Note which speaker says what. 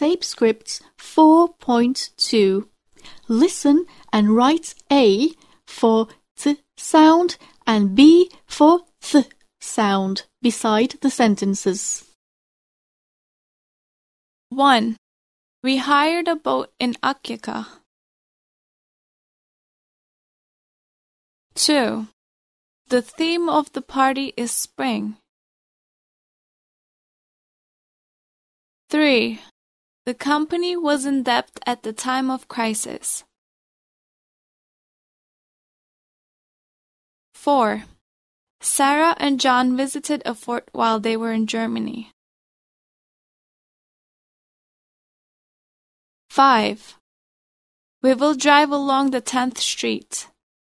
Speaker 1: Transcripts 4.2. Listen and write A for th sound and B for th sound beside the sentences.
Speaker 2: 1. We hired a boat in Akyaka. 2. The theme of the party is spring. 3. The company was in debt at the time of crisis. 4. Sarah and John visited a fort while they were in Germany. 5. We will drive along the 10th Street.